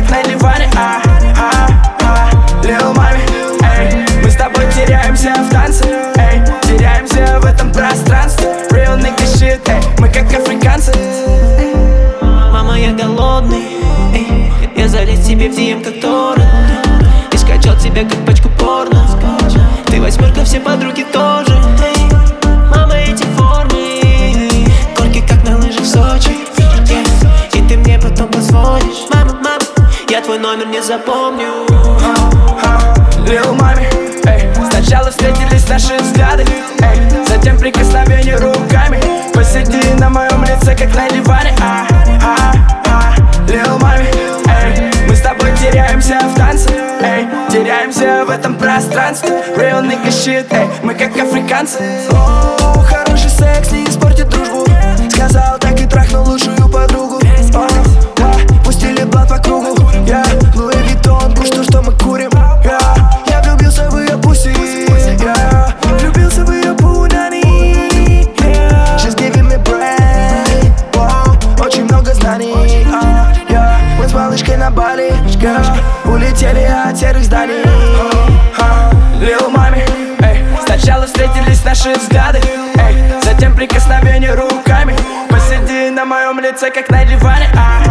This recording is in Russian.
диване а, а, а, Лил маме, эй Мы с тобой теряемся в танце, эй Теряемся в этом пространстве. Real nigga shit, эй Мы как африканцы. Мама, я голодный эй, Я залез тебе в DM как торрент И скачал тебя как пачку порно. Ты восьмерка, все подруги тоже запомню. Лил маме, эй Сначала встретились наши взгляды, эй Затем прикосновение руками. Посиди на моем лице, как на диване, а, а, а. Лил маме, эй Мы с тобой теряемся в танце, эй Теряемся в этом пространстве. Real nigga shit, эй Мы как африканцы. О, Бали yeah. Улетели от серых зданий Лил маме, Сначала встретились наши взгляды, Затем прикосновение руками. Посиди на моем лице, как на диване, а,